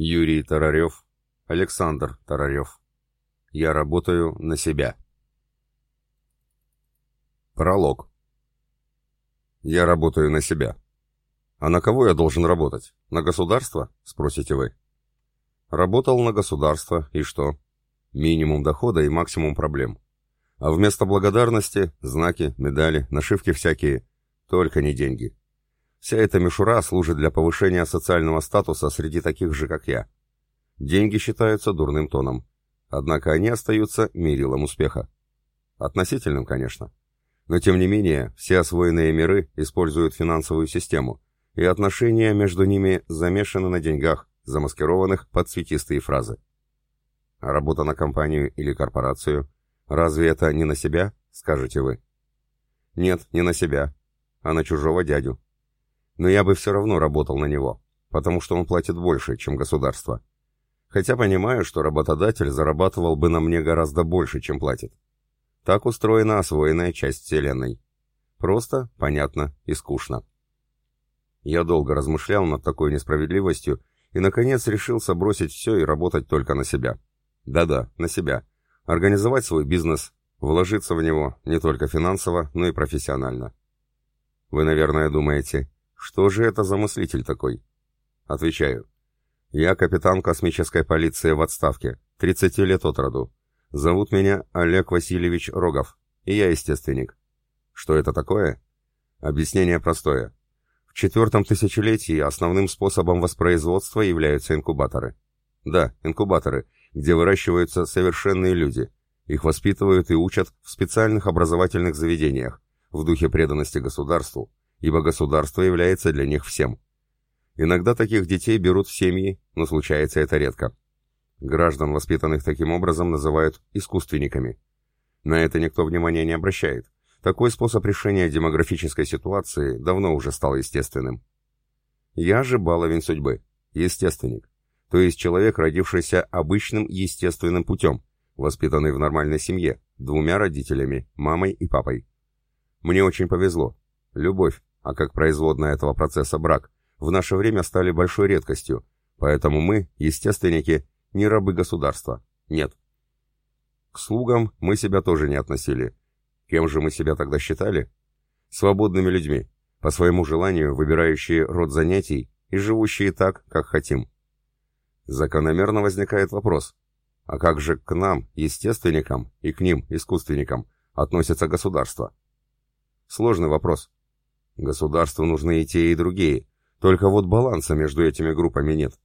Юрий Тарарев, Александр Тарарев. Я работаю на себя. Пролог. Я работаю на себя. А на кого я должен работать? На государство? Спросите вы. Работал на государство, и что? Минимум дохода и максимум проблем. А вместо благодарности – знаки, медали, нашивки всякие. Только не деньги. Вся эта мишура служит для повышения социального статуса среди таких же, как я. Деньги считаются дурным тоном. Однако они остаются мерилом успеха. Относительным, конечно. Но тем не менее, все освоенные миры используют финансовую систему, и отношения между ними замешаны на деньгах, замаскированных под цветистые фразы. А работа на компанию или корпорацию, разве это не на себя, скажете вы? Нет, не на себя, а на чужого дядю. Но я бы все равно работал на него, потому что он платит больше, чем государство. Хотя понимаю, что работодатель зарабатывал бы на мне гораздо больше, чем платит. Так устроена освоенная часть Вселенной. Просто, понятно и скучно. Я долго размышлял над такой несправедливостью и, наконец, решился бросить все и работать только на себя. Да-да, на себя. Организовать свой бизнес, вложиться в него не только финансово, но и профессионально. Вы, наверное, думаете, что же это за мыслитель такой? Отвечаю. Я капитан космической полиции в отставке, 30 лет от роду. Зовут меня Олег Васильевич Рогов, и я естественник. Что это такое? Объяснение простое. В четвертом тысячелетии основным способом воспроизводства являются инкубаторы. Да, инкубаторы, где выращиваются совершенные люди. Их воспитывают и учат в специальных образовательных заведениях, в духе преданности государству, ибо государство является для них всем. Иногда таких детей берут в семьи, но случается это редко. Граждан, воспитанных таким образом, называют искусственниками. На это никто внимания не обращает. Такой способ решения демографической ситуации давно уже стал естественным. Я же баловень судьбы, естественник, то есть человек, родившийся обычным естественным путем, воспитанный в нормальной семье, двумя родителями, мамой и папой. Мне очень повезло. Любовь, а как производная этого процесса брак, в наше время стали большой редкостью, поэтому мы, естественники, не рабы государства. Нет. К слугам мы себя тоже не относили. Кем же мы себя тогда считали? Свободными людьми, по своему желанию выбирающие род занятий и живущие так, как хотим. Закономерно возникает вопрос, а как же к нам, естественникам, и к ним, искусственникам, относится государство? Сложный вопрос. Государству нужны и те, и другие, только вот баланса между этими группами нет.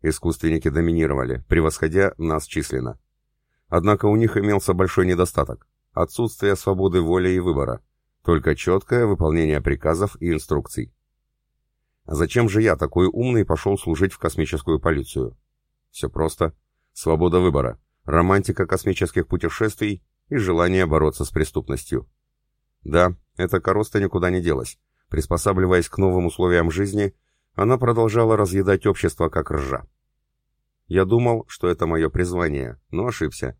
Искусственники доминировали, превосходя нас численно. Однако у них имелся большой недостаток – отсутствие свободы воли и выбора, только четкое выполнение приказов и инструкций. Зачем же я, такой умный, пошел служить в космическую полицию? Все просто. Свобода выбора, романтика космических путешествий и желание бороться с преступностью. Да, эта короста никуда не делась. Приспосабливаясь к новым условиям жизни, она продолжала разъедать общество как ржа. Я думал, что это мое призвание, но ошибся.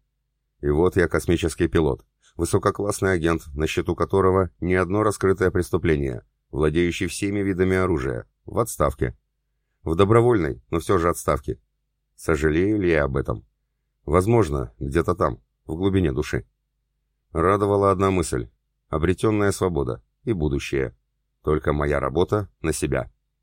И вот я космический пилот, высококлассный агент, на счету которого ни одно раскрытое преступление, владеющий всеми видами оружия, в отставке. В добровольной, но все же отставке. Сожалею ли я об этом? Возможно, где-то там, в глубине души. Радовала одна мысль — обретенная свобода и будущее. Только моя работа на себя.